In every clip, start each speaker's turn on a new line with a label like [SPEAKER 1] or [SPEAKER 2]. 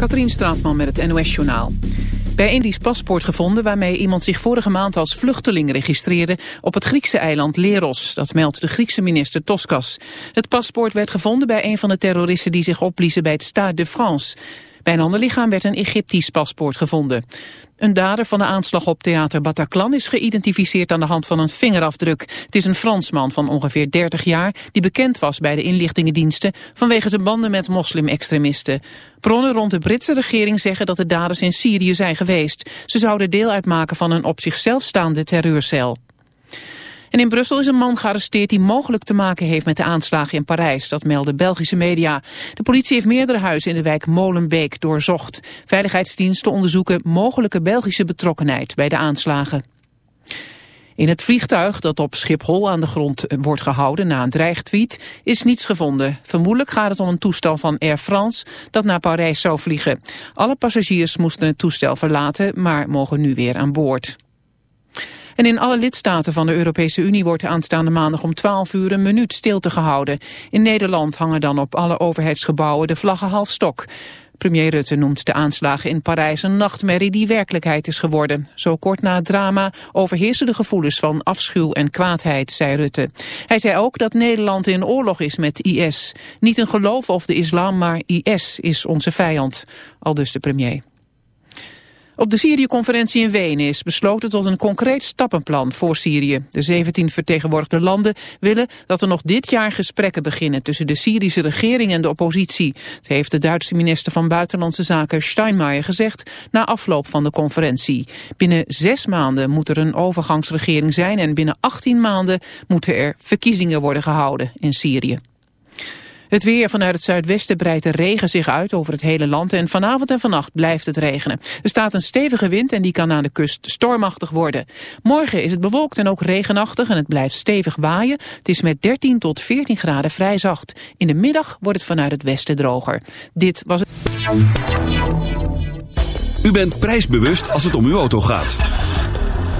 [SPEAKER 1] Katrien Straatman met het NOS-journaal. Bij Indisch paspoort gevonden waarmee iemand zich vorige maand als vluchteling registreerde op het Griekse eiland Leros. Dat meldt de Griekse minister Toskas. Het paspoort werd gevonden bij een van de terroristen die zich opbliezen bij het Stade de France. Bij een ander lichaam werd een Egyptisch paspoort gevonden. Een dader van de aanslag op theater Bataclan is geïdentificeerd aan de hand van een vingerafdruk. Het is een Fransman van ongeveer 30 jaar die bekend was bij de inlichtingendiensten vanwege zijn banden met moslim-extremisten. Bronnen rond de Britse regering zeggen dat de daders in Syrië zijn geweest. Ze zouden deel uitmaken van een op zichzelf staande terreurcel. En in Brussel is een man gearresteerd die mogelijk te maken heeft met de aanslagen in Parijs. Dat melden Belgische media. De politie heeft meerdere huizen in de wijk Molenbeek doorzocht. Veiligheidsdiensten onderzoeken mogelijke Belgische betrokkenheid bij de aanslagen. In het vliegtuig dat op Schiphol aan de grond wordt gehouden na een dreigtweet is niets gevonden. Vermoedelijk gaat het om een toestel van Air France dat naar Parijs zou vliegen. Alle passagiers moesten het toestel verlaten, maar mogen nu weer aan boord. En in alle lidstaten van de Europese Unie wordt aanstaande maandag om 12 uur een minuut stilte gehouden. In Nederland hangen dan op alle overheidsgebouwen de vlaggen half stok. Premier Rutte noemt de aanslagen in Parijs een nachtmerrie die werkelijkheid is geworden. Zo kort na het drama overheersen de gevoelens van afschuw en kwaadheid, zei Rutte. Hij zei ook dat Nederland in oorlog is met IS. Niet een geloof of de islam, maar IS is onze vijand. Al dus de premier. Op de Syrië-conferentie in Wenen is besloten tot een concreet stappenplan voor Syrië. De 17 vertegenwoordigde landen willen dat er nog dit jaar gesprekken beginnen tussen de Syrische regering en de oppositie. Dat heeft de Duitse minister van Buitenlandse Zaken Steinmeier gezegd na afloop van de conferentie. Binnen zes maanden moet er een overgangsregering zijn en binnen 18 maanden moeten er verkiezingen worden gehouden in Syrië. Het weer vanuit het zuidwesten breidt de regen zich uit over het hele land en vanavond en vannacht blijft het regenen. Er staat een stevige wind en die kan aan de kust stormachtig worden. Morgen is het bewolkt en ook regenachtig en het blijft stevig waaien. Het is met 13 tot 14 graden vrij zacht. In de middag wordt het vanuit het westen droger. Dit was het...
[SPEAKER 2] U bent prijsbewust als het om uw auto gaat.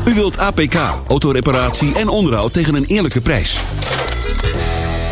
[SPEAKER 2] U wilt APK, autoreparatie en onderhoud tegen een eerlijke prijs.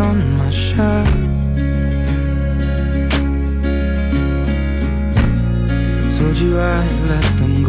[SPEAKER 3] On my shirt. I told you I'd let them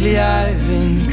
[SPEAKER 3] really I've been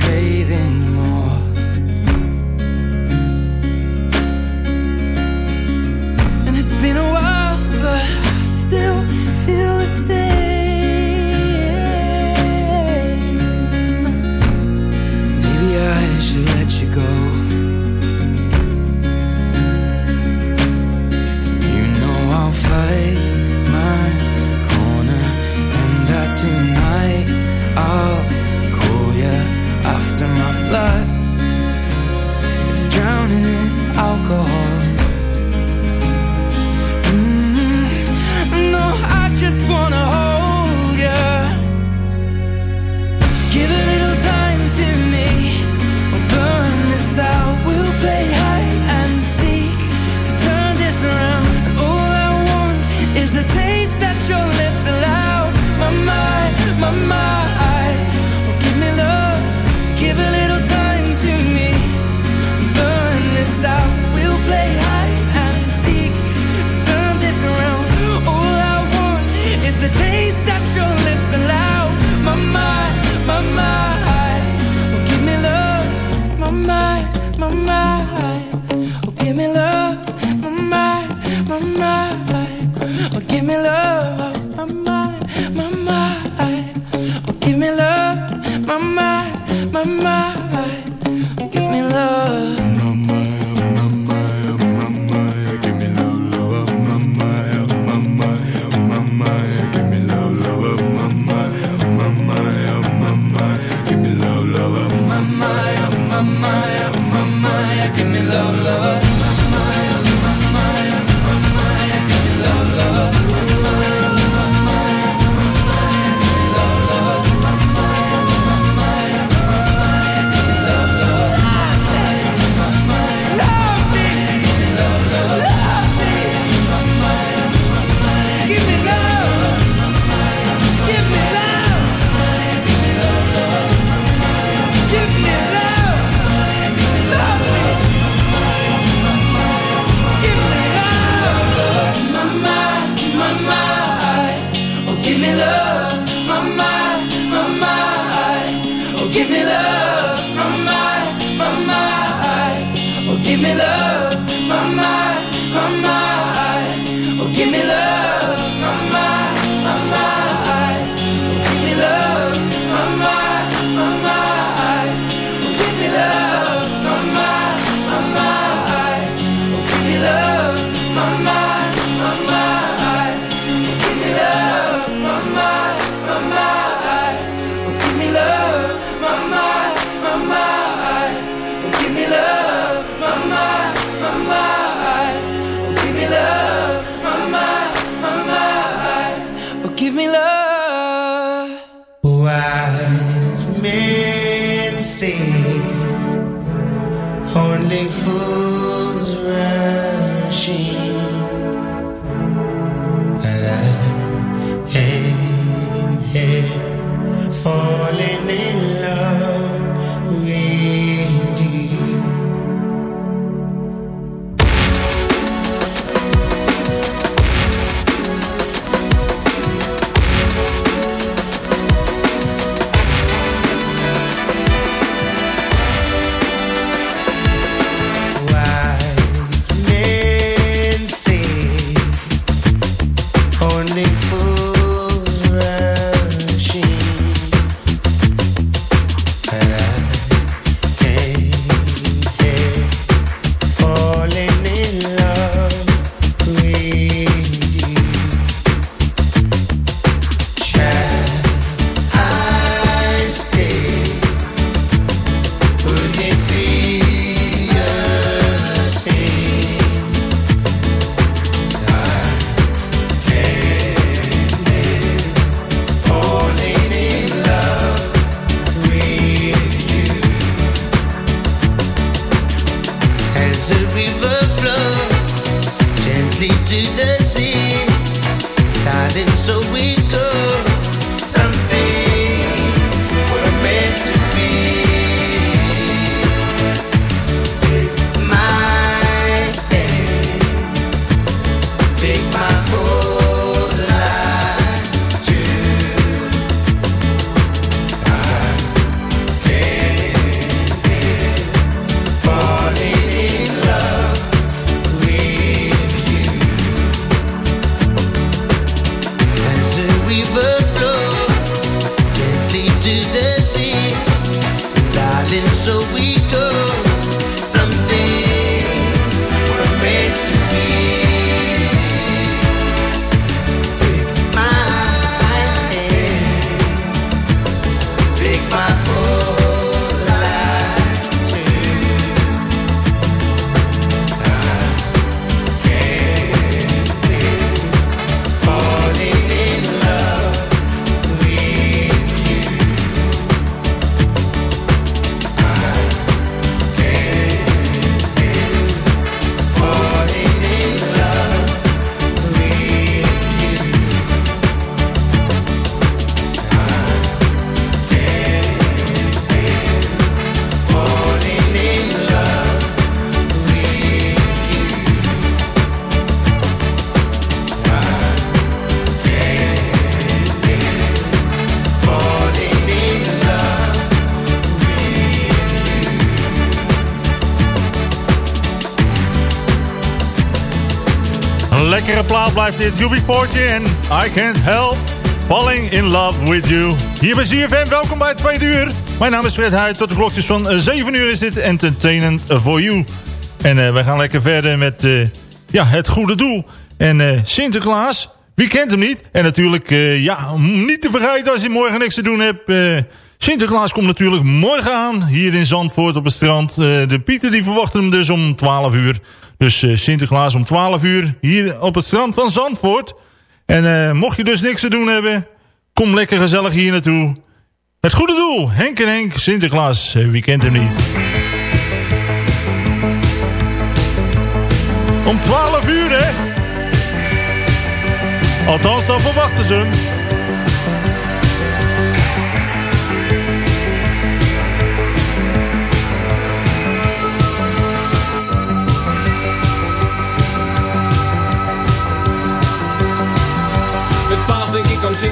[SPEAKER 3] my, my, my, give me love, love.
[SPEAKER 4] Plaat blijft dit. UB40 en I Can't Help Falling in Love With You. Hier bij ZFM, welkom bij het tweede uur. Mijn naam is Fred Huid. Tot de klokjes van 7 uur is dit Entertainment For You. En uh, wij gaan lekker verder met ja, het goede doel. En Sinterklaas, wie kent hem niet? En natuurlijk, ja, niet te vergeten als je morgen niks te doen hebt... Sinterklaas komt natuurlijk morgen aan, hier in Zandvoort op het strand. de Pieter die verwachten hem dus om 12 uur. Dus uh, Sinterklaas om 12 uur hier op het strand van Zandvoort. En uh, mocht je dus niks te doen hebben, kom lekker gezellig hier naartoe. Het goede doel, Henk en Henk, Sinterklaas, uh, wie kent hem niet? Om 12 uur, hè? Althans, dan verwachten ze hem.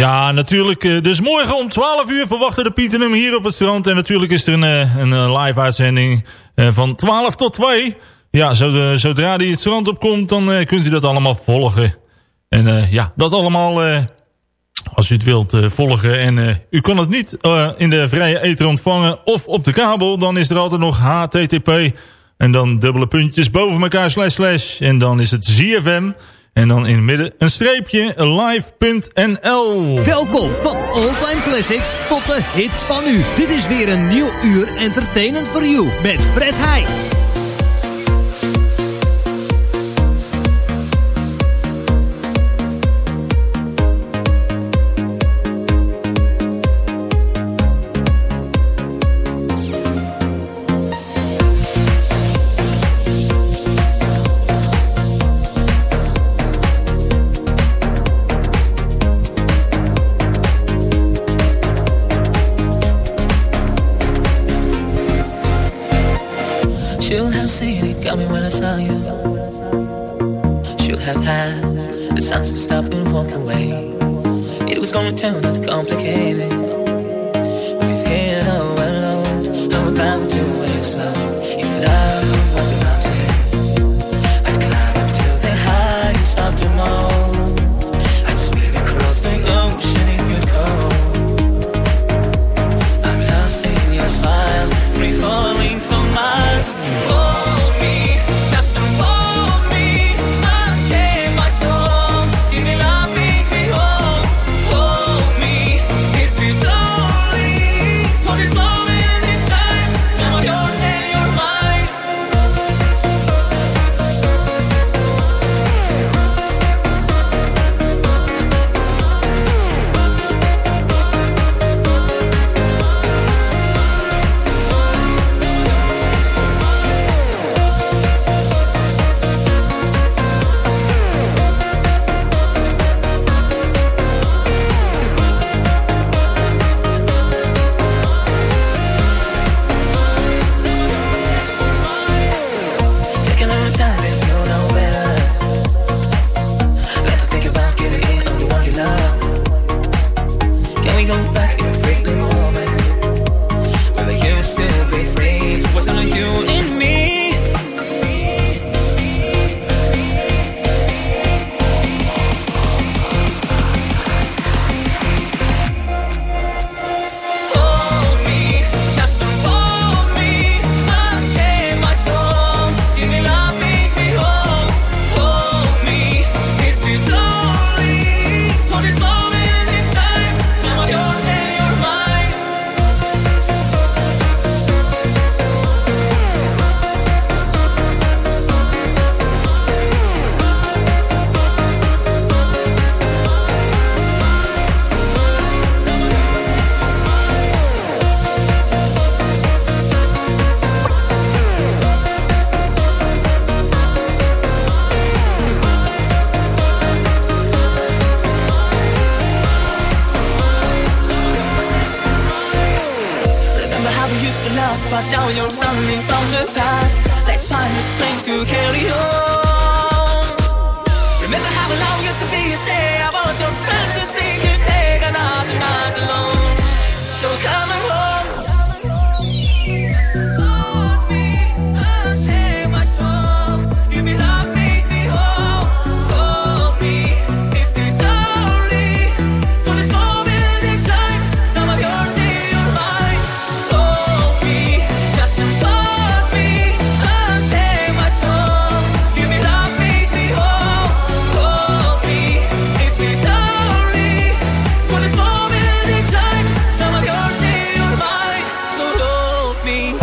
[SPEAKER 4] Ja, natuurlijk. Eh, dus morgen om 12 uur verwachten de Pieten hier op het strand. En natuurlijk is er een, eh, een eh, live uitzending van 12 tot 2. Ja, zodra hij het strand opkomt, dan kunt u dat allemaal volgen. En ja, dat allemaal, als u het wilt volgen. En u kan het niet in de vrije ether ontvangen of op de kabel. Dan is er altijd nog HTTP. En dan dubbele puntjes boven elkaar slash slash. En dan is het ZFM. En dan in het midden een streepje live.nl.
[SPEAKER 5] Welkom van All Time Classics tot de hits van u. Dit is weer een nieuw uur Entertainment for You met Fred Heij.
[SPEAKER 6] We've hit a well load, I'm about to explode. If love was a mountain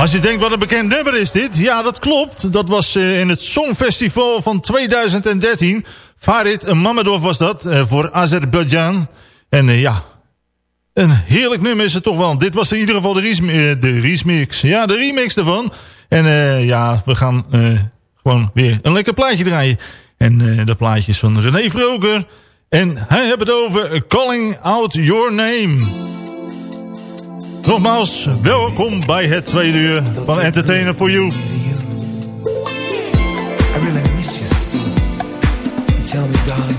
[SPEAKER 4] Als je denkt wat een bekend nummer is dit. Ja, dat klopt. Dat was uh, in het Songfestival van 2013. Farid Mamedov was dat. Uh, voor Azerbeidzjan. En uh, ja, een heerlijk nummer is het toch wel. Dit was in ieder geval de, remix. Ja, de remix ervan. En ja, we gaan gewoon weer een lekker plaatje draaien. En dat plaatje is van René Vroger. En hij heeft het over Calling Out Your Name. Nogmaals, welkom bij het tweede uur van Entertainer for You. I really miss you so. Tell me, darling,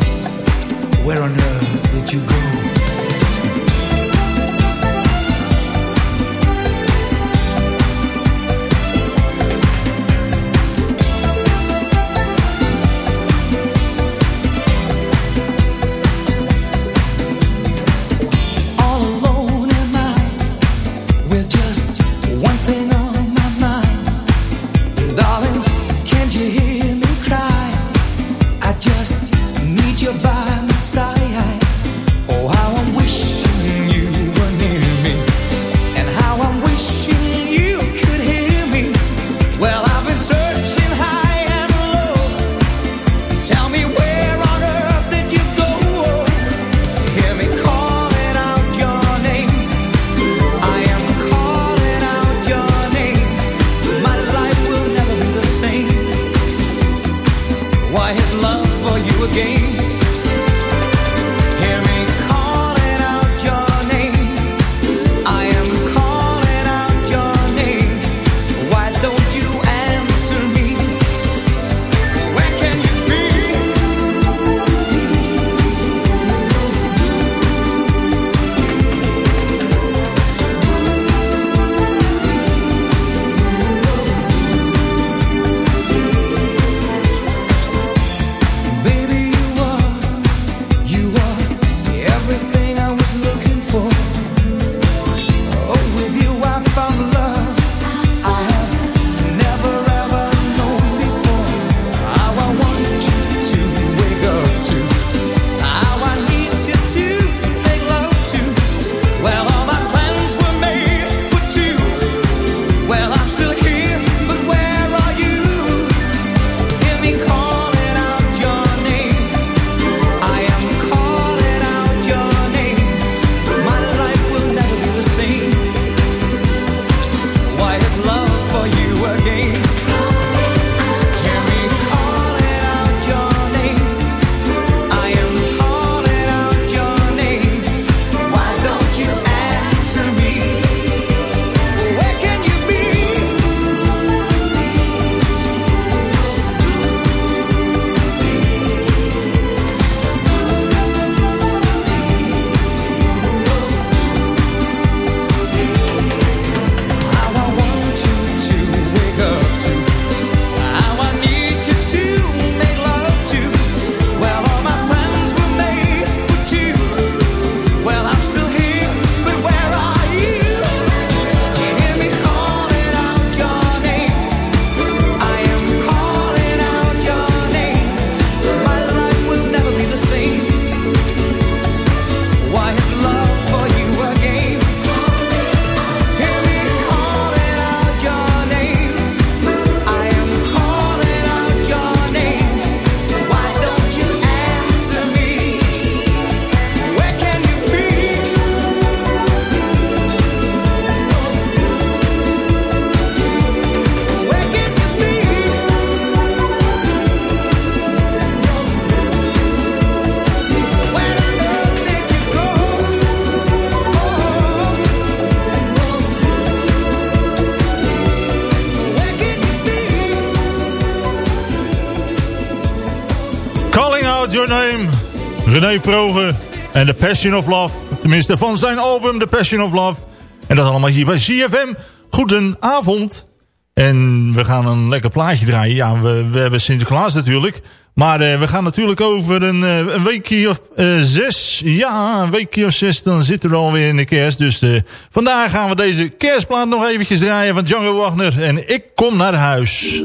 [SPEAKER 4] where on earth did you go?
[SPEAKER 7] Out Your Name. René Vrogen en The Passion of Love. Tenminste van zijn album The Passion of Love. En dat allemaal hier bij CFM. Goedenavond. En we gaan een lekker plaatje draaien. Ja, we, we hebben Sinterklaas natuurlijk. Maar uh, we gaan natuurlijk over een, uh, een weekje of uh, zes. Ja, een weekje of zes. Dan zitten we alweer in de kerst. Dus vandaag gaan we deze kerstplaat nog eventjes draaien van Django Wagner. En ik kom naar huis.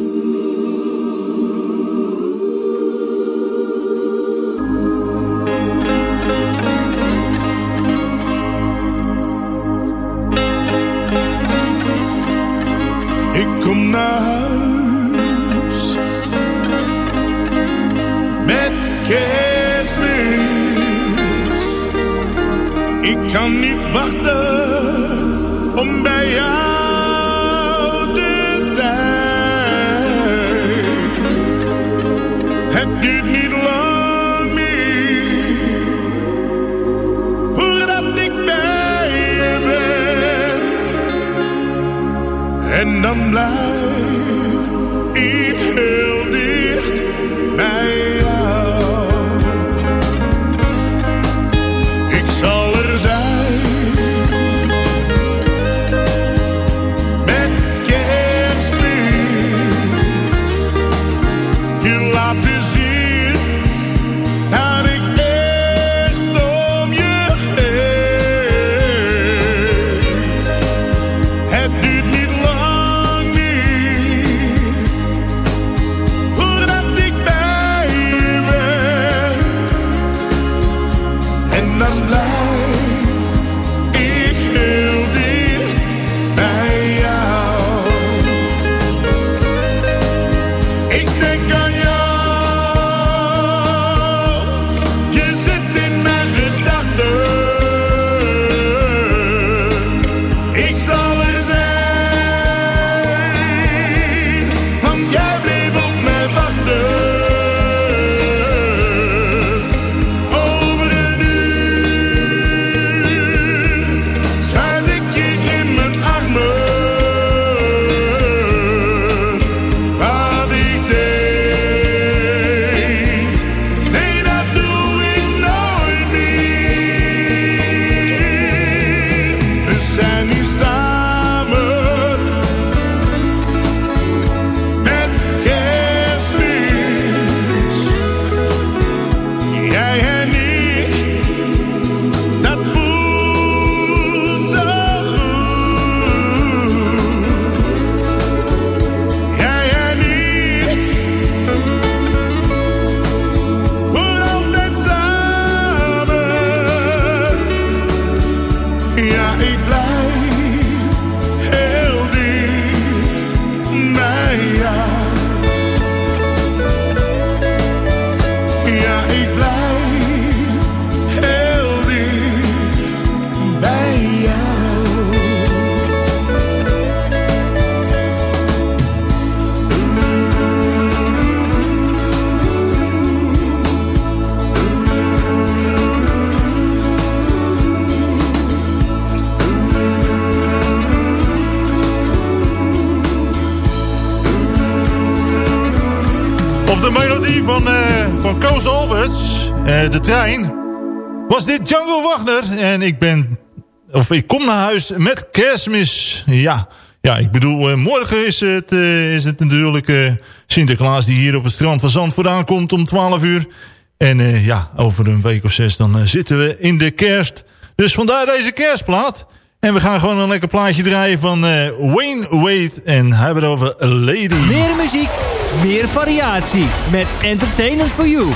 [SPEAKER 7] De trein was dit Django Wagner. En ik ben, of ik kom naar huis met kerstmis. Ja, ja ik bedoel, uh, morgen is het, uh, is het natuurlijk Sinterklaas die hier op het strand van Zandvoort aankomt om 12 uur. En ja, over een week of zes dan zitten we in de kerst. Dus vandaar deze kerstplaat. En we gaan gewoon een lekker plaatje draaien van Wayne Wade. En hebben het over Lady.
[SPEAKER 8] Meer muziek, meer variatie. Met Entertainment for You.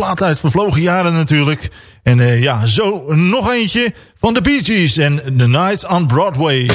[SPEAKER 4] Plaat uit vervlogen jaren natuurlijk. En uh, ja, zo nog eentje van de Bee Gees en The Nights on Broadway.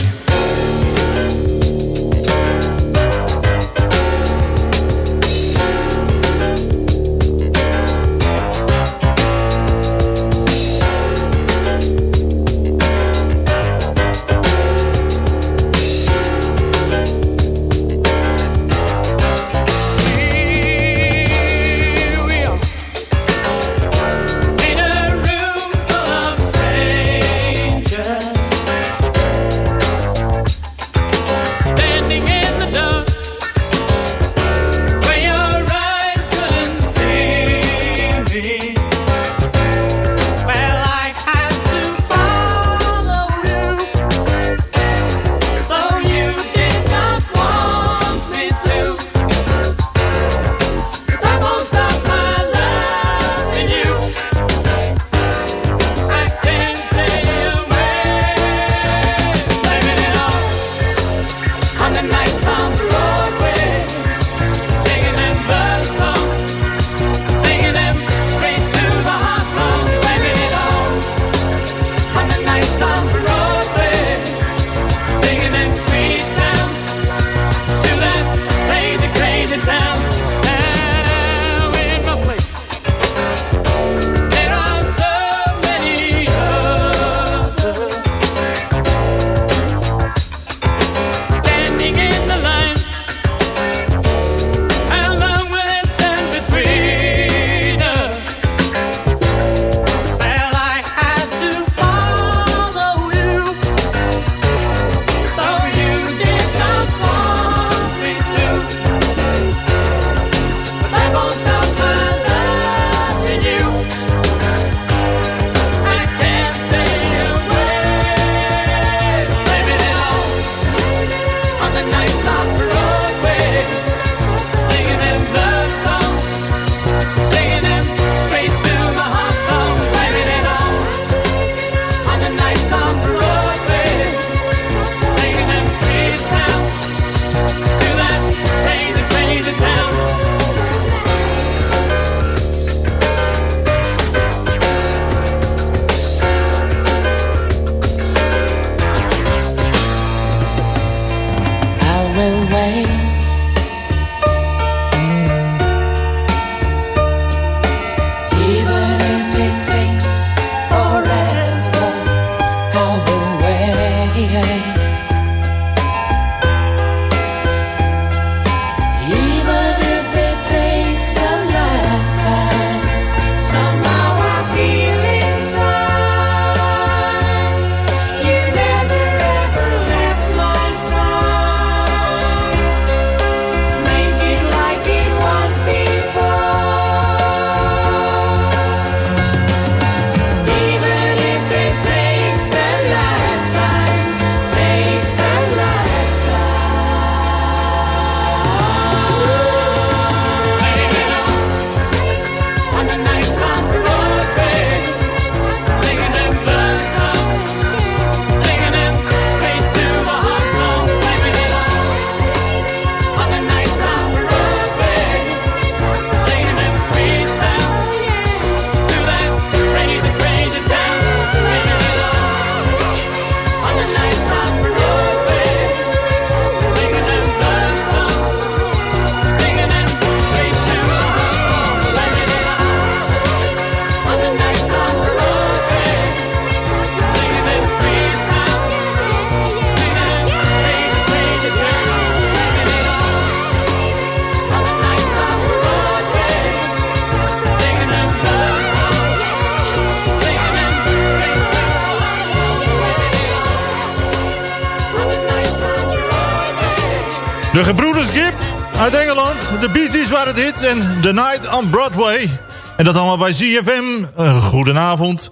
[SPEAKER 9] Uit Engeland. De Bee Gees waren het hit. En The Night on Broadway. En dat allemaal bij ZFM. Uh, goedenavond.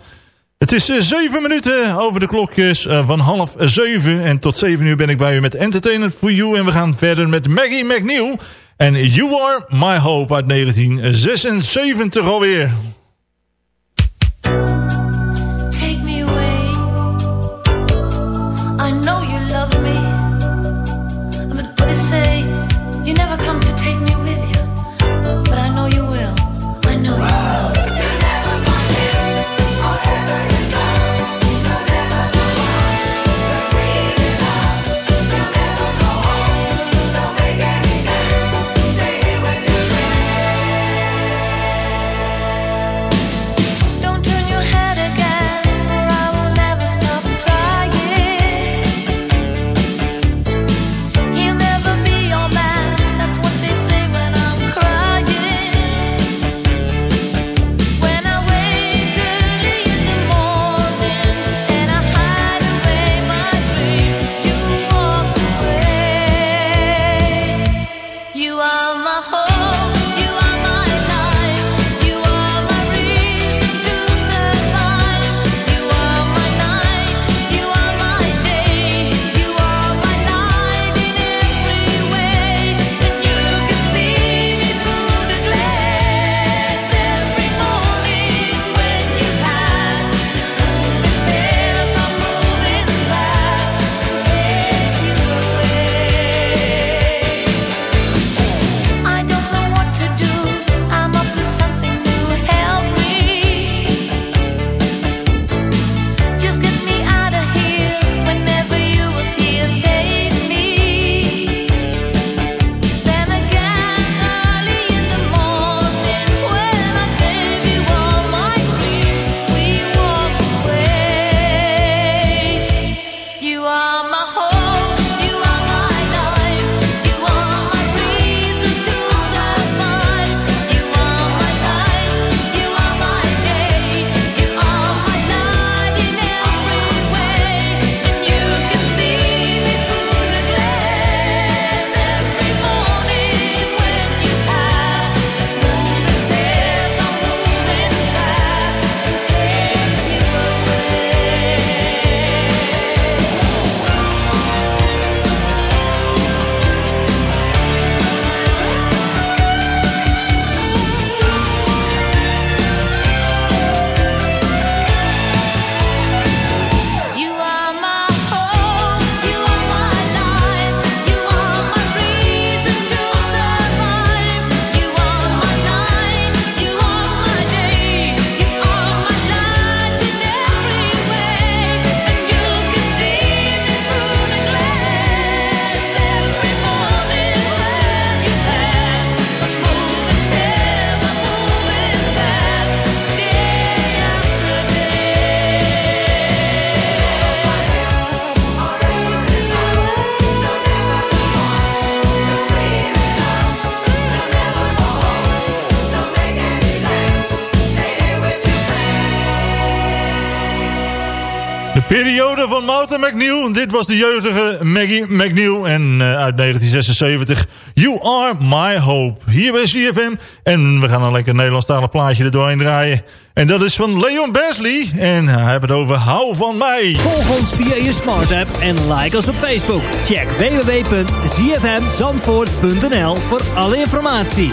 [SPEAKER 9] Het is uh, zeven minuten over de klokjes uh, van half zeven. En tot zeven uur ben ik bij u met Entertainment for You. En we gaan verder met Maggie McNeil. En You Are My Hope uit 1976 alweer. Periode van Mouten McNeil. Dit was de jeugdige Maggie McNeil. En uh, uit 1976, You Are My Hope. Hier bij CFM. En we gaan een lekker Nederlandstalig plaatje er doorheen draaien. En dat is van Leon Besley. En hij heeft het over Hou van mij.
[SPEAKER 5] Volg ons via je smart app en like ons op Facebook. Check www.zfmzandvoort.nl voor alle informatie.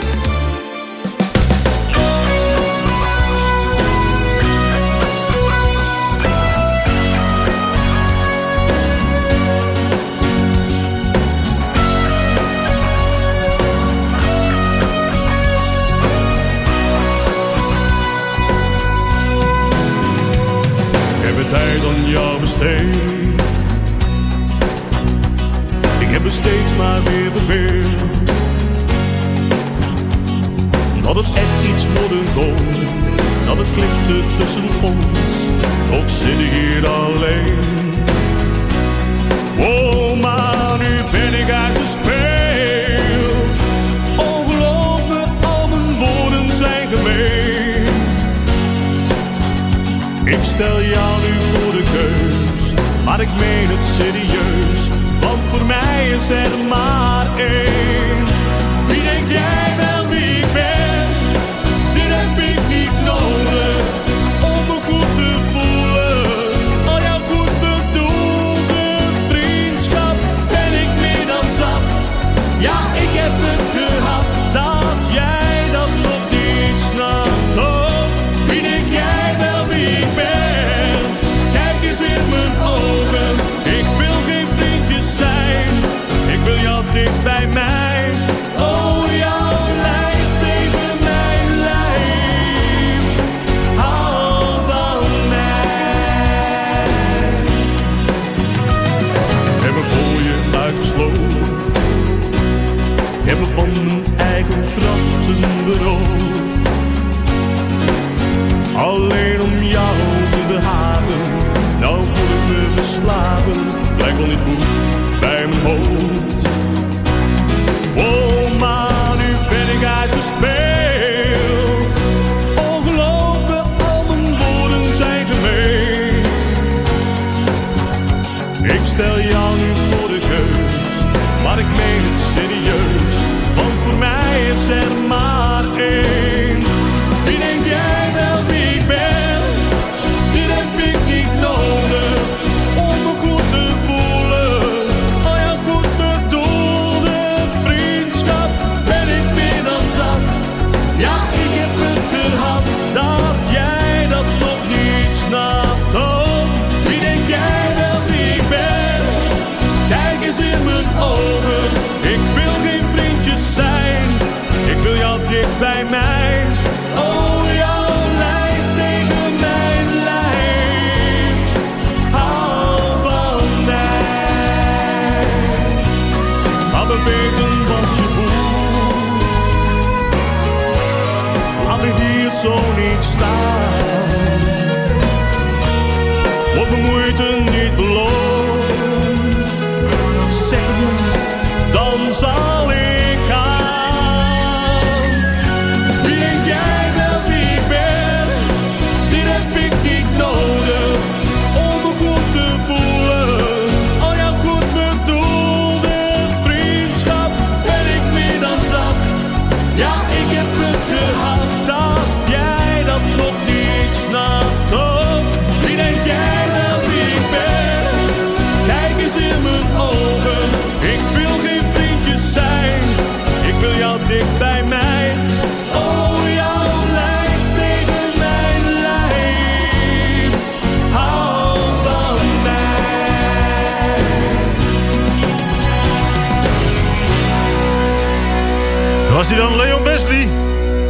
[SPEAKER 4] Was hij dan Leon Wesley?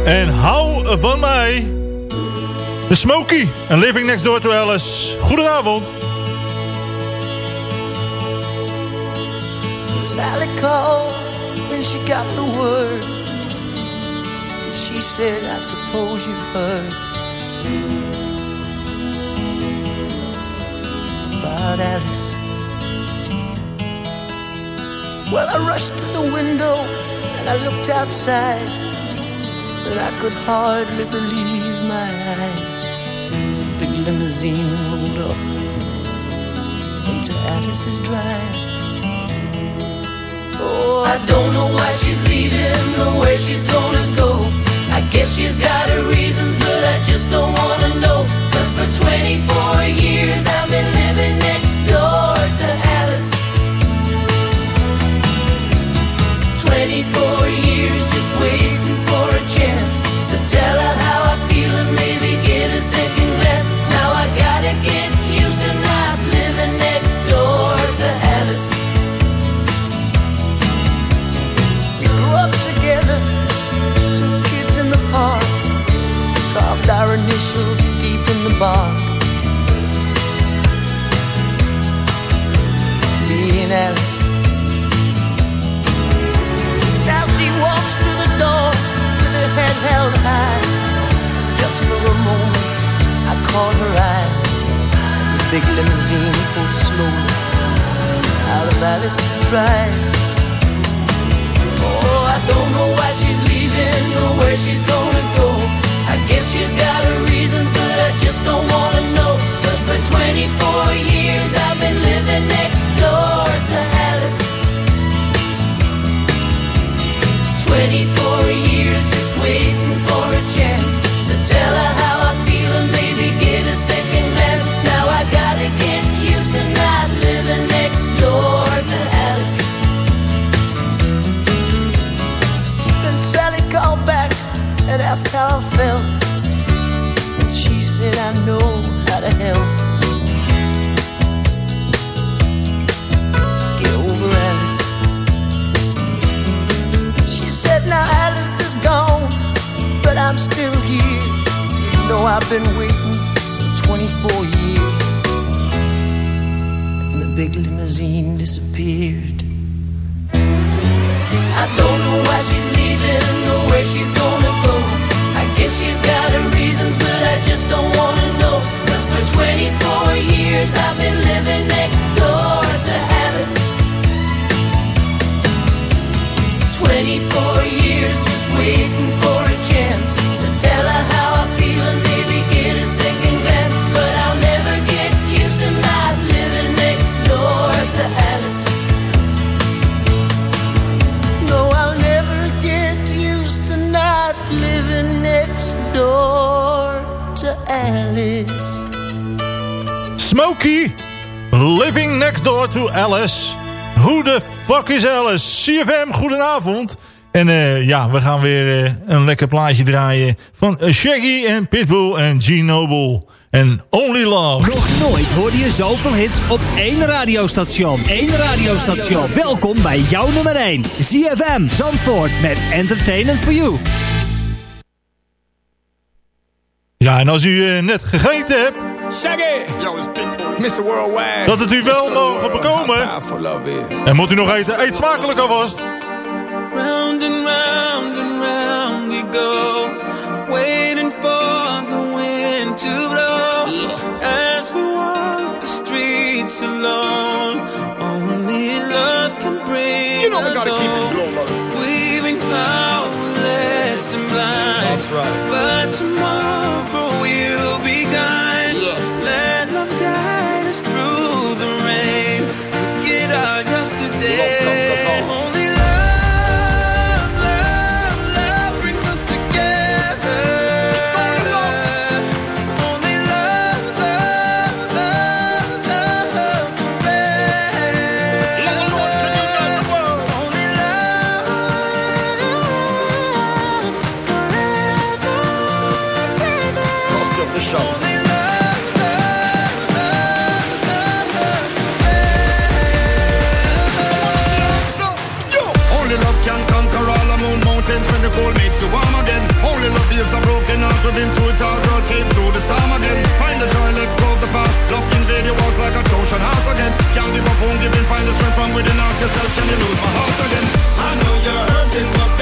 [SPEAKER 4] En hou van mij. De Smokey en Living Next Door to Alice. Goedenavond.
[SPEAKER 10] Sally called when she got the word. She said, I suppose you've heard about Alice. Well, I rushed to the window and I looked outside, but I could hardly believe my eyes. A big limousine rolled up into Alice's drive. Oh, I don't know why she's leaving or where she's gonna go. I guess she's got her reasons, but I just don't wanna know. Cause for 24 years I've been living next door to Alice. 24 years just waiting for a chance to tell her how I feel and maybe get a second glance. Now I gotta get used to not living next door to Alice. We grew up together, two kids in the park, carved our initials deep in the bark. And Alice. Walks through the door with her head held high. Just for a moment, I caught her eye as the big limousine pulled slowly out of Alice's drive. Oh, I don't know why she's leaving or where she's gonna go. I guess she's got her reasons, but I just don't wanna know. Cause for 24 years is.
[SPEAKER 4] CFM, goedenavond. En eh, ja, we gaan weer eh, een lekker plaatje draaien van Shaggy en Pitbull en Gene Noble. En Only Love.
[SPEAKER 5] Nog nooit hoorde je zoveel hits op één radiostation. Eén radiostation. Welkom bij jouw nummer 1. CFM, Zandvoort met Entertainment for You.
[SPEAKER 4] Ja, en als u eh, net gegeten hebt... Dat het u wel mogen bekomen. En moet u nog eten, eet smakelijk alvast.
[SPEAKER 11] Round and round and round you go. Waiting for the wind to blow. As we walk the streets alone. Only love can bring
[SPEAKER 12] you know we gotta keep it
[SPEAKER 11] weaving powerless and blind.
[SPEAKER 12] That's right.
[SPEAKER 11] But tomorrow.
[SPEAKER 12] and ask yourself, can you lose my heart again? I know you're hurting, but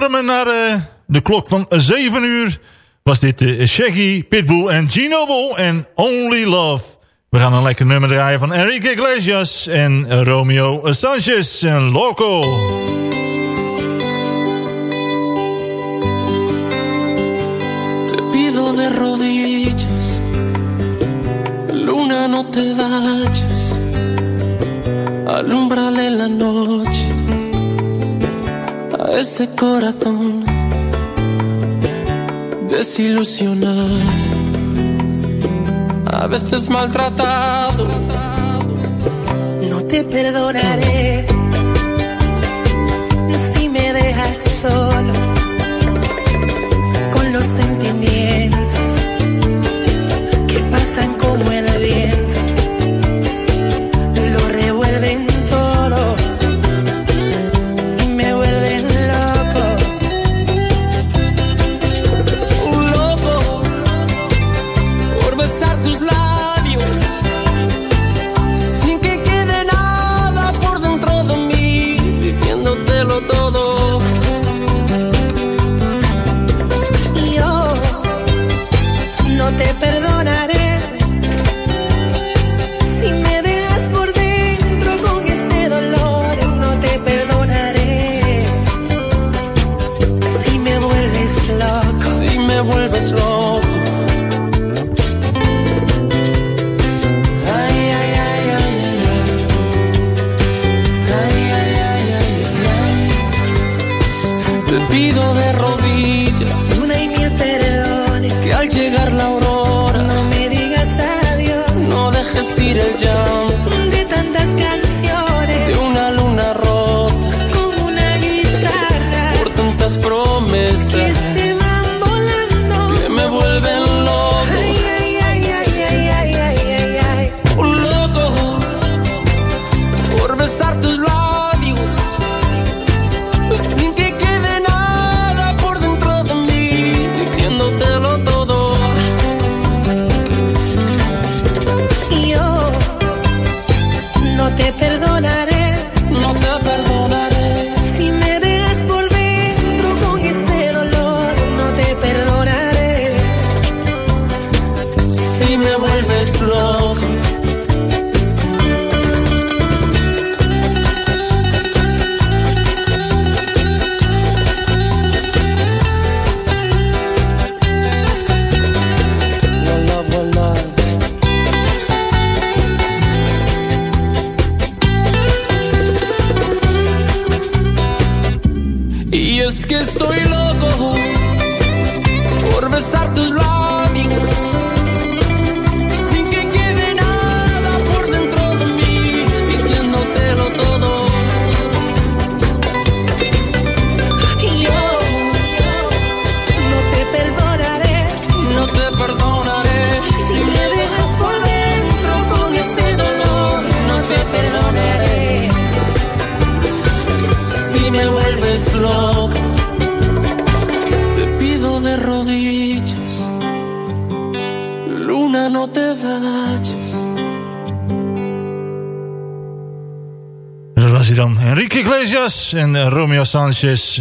[SPEAKER 4] stormen naar eh, de klok van 7 uur. Was dit uh, Shaggy, Pitbull en G-Noble en Only Love. We gaan een lekker nummer draaien van Enrique Iglesias en Romeo Sanchez en Loco.
[SPEAKER 11] ese corazón desilusionar, a veces maltratado.
[SPEAKER 9] No te perdonaré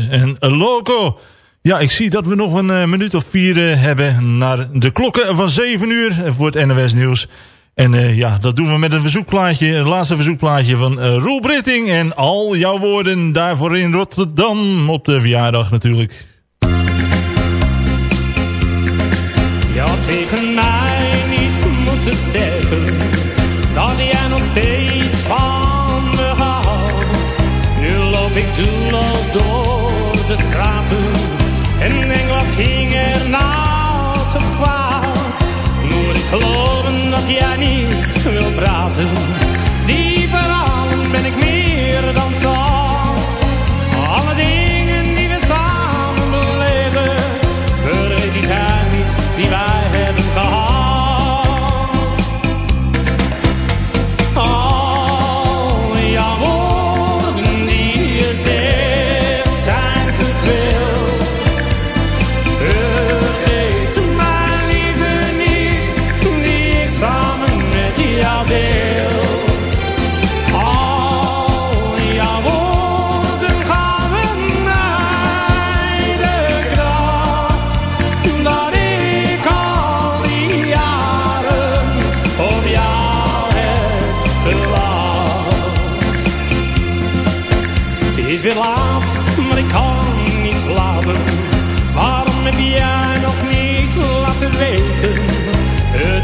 [SPEAKER 4] En Loco. Ja, ik zie dat we nog een eh, minuut of vier eh, hebben naar de klokken van 7 uur voor het NOS Nieuws. En eh, ja, dat doen we met een verzoekplaatje, het laatste verzoekplaatje van Roel Britting. En al jouw woorden daarvoor in Rotterdam op de verjaardag natuurlijk.
[SPEAKER 6] Had tegen mij niet moeten zeggen dat jij nog steeds van ik doelloos door de straten en denk wat ging er nou zo fout? Moet ik geloven dat jij niet wil praten? Die verhalen ben ik meer dan zat. Alle dingen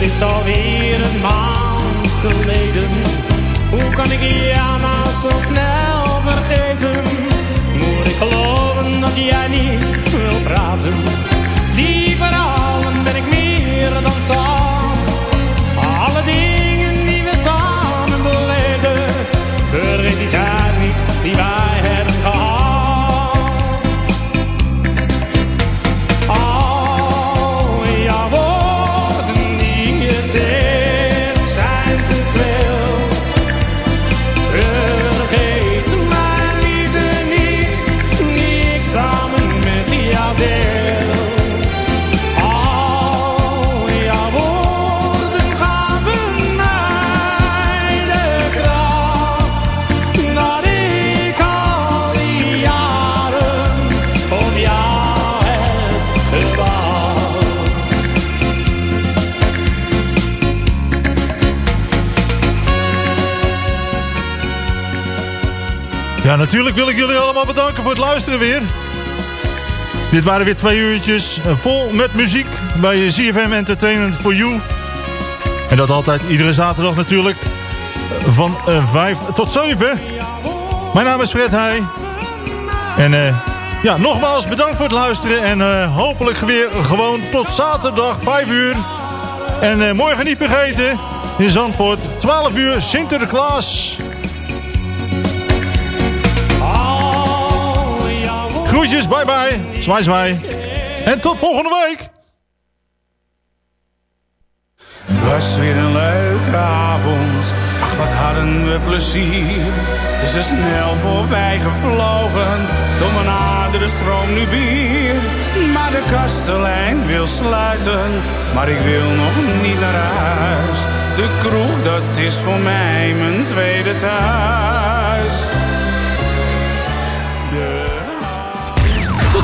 [SPEAKER 6] Het is alweer een maand geleden. Hoe kan ik jou nou zo snel vergeten? Moet ik geloven dat jij niet wil praten? Die verhalen ben ik meer dan zat. Alle dingen die we samen beleefden, vergeet die tijd niet die wij
[SPEAKER 4] natuurlijk wil ik jullie allemaal bedanken voor het luisteren weer. Dit waren weer twee uurtjes eh, vol met muziek bij ZFM Entertainment for You. En dat altijd iedere zaterdag natuurlijk eh, van eh, 5 tot 7. Mijn naam is Fred Heij. En eh, Ja, nogmaals bedankt voor het luisteren. En eh, hopelijk weer gewoon tot zaterdag 5 uur. En eh, morgen niet vergeten, in Zandvoort, 12 uur, Sinterklaas. Groetjes, bye bye. Zwaai, zwaai. En tot volgende week.
[SPEAKER 7] Het was weer een leuke avond. Ach, wat hadden we plezier. Het is er snel voorbij gevlogen. Door mijn aderen stroom nu bier. Maar de kastelein wil sluiten. Maar ik wil nog niet naar huis. De kroeg, dat is voor mij mijn tweede thuis.